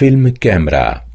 فيلم كاميرا.